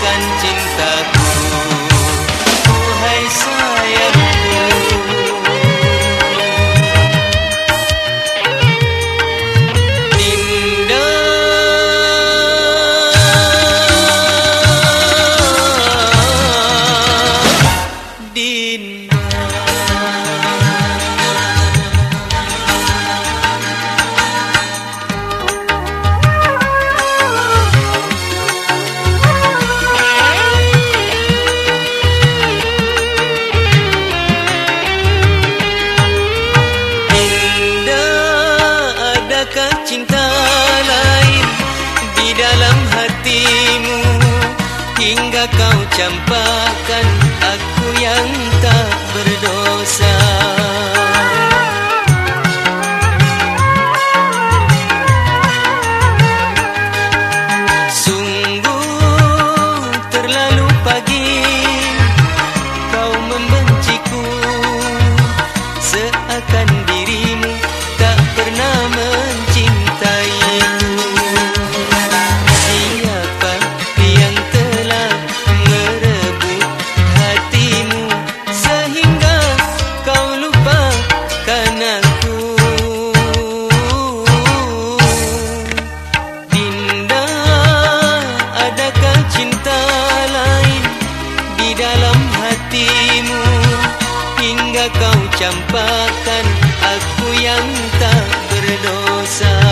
干净的 hatimu Hingga kau campakkan aku yang tak berdosa. Campakkan. Aku yang tak berdosa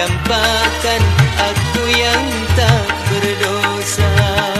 campakan aku yang tak berdosa.